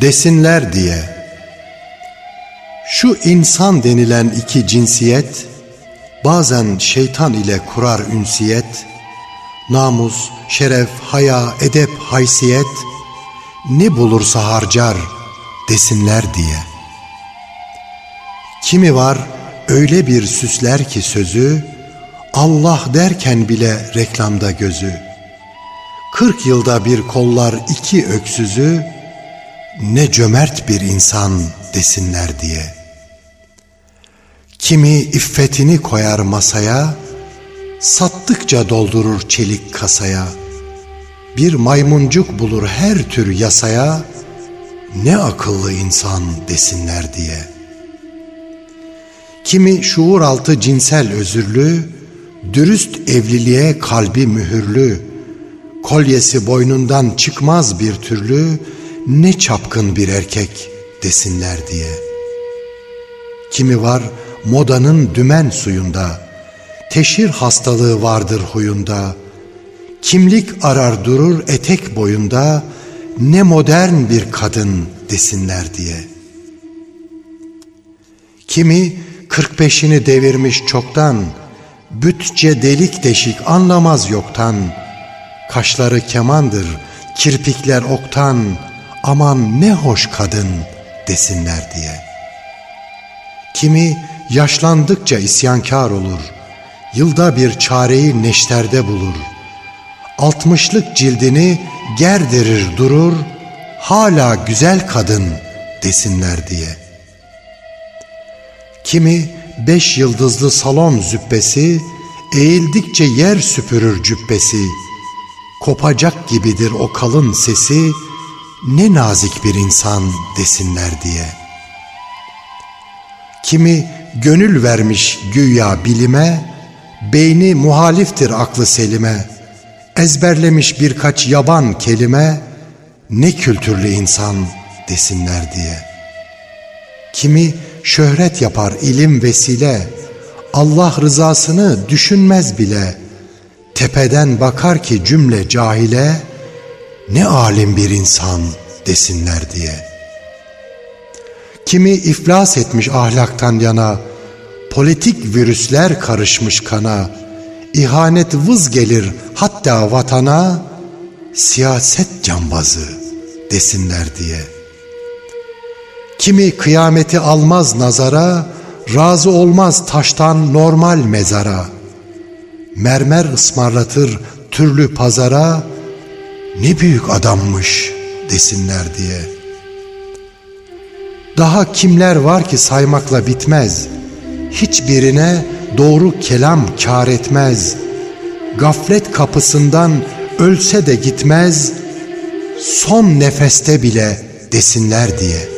Desinler diye. Şu insan denilen iki cinsiyet, bazen şeytan ile kurar ünsiyet, namus, şeref, haya, edep, haysiyet, ne bulursa harcar desinler diye. Kimi var öyle bir süsler ki sözü, Allah derken bile reklamda gözü. Kırk yılda bir kollar iki öksüzü, ne cömert bir insan desinler diye. Kimi iffetini koyar masaya, sattıkça doldurur çelik kasaya. Bir maymuncuk bulur her tür yasaya, ne akıllı insan desinler diye. Kimi şuur altı cinsel özürlü, dürüst evliliğe kalbi mühürlü, kolyesi boynundan çıkmaz bir türlü, ne çapkın bir erkek desinler diye. Kimi var modanın dümen suyunda, teşhir hastalığı vardır huyunda, kimlik arar durur etek boyunda, ne modern bir kadın desinler diye. Kimi kırk beşini devirmiş çoktan, bütçe delik deşik anlamaz yoktan, kaşları kemandır, kirpikler oktan, aman ne hoş kadın desinler diye. Kimi yaşlandıkça isyankar olur, yılda bir çareyi neşterde bulur. Altmışlık cildini gerdirir durur, hala güzel kadın desinler diye. Kimi beş yıldızlı salon züppesi, eğildikçe yer süpürür cübbesi. Kopacak gibidir o kalın sesi, ne nazik bir insan desinler diye. Kimi gönül vermiş güya bilime, beyni muhaliftir aklı selime, ezberlemiş birkaç yaban kelime, ne kültürlü insan desinler diye. Kimi şöhret yapar ilim vesile, Allah rızasını düşünmez bile, tepeden bakar ki cümle cahile, ne alim bir insan desinler diye. Kimi iflas etmiş ahlaktan yana, politik virüsler karışmış kana, ihanet vız gelir hatta vatana, siyaset cambazı desinler diye. Kimi kıyameti almaz nazara, razı olmaz taştan normal mezara. Mermer ısmarlatır türlü pazara, ne büyük adammış desinler diye. Daha kimler var ki saymakla bitmez, hiçbirine doğru kelam kar etmez. Gaflet kapısından ölse de gitmez, son nefeste bile desinler diye.''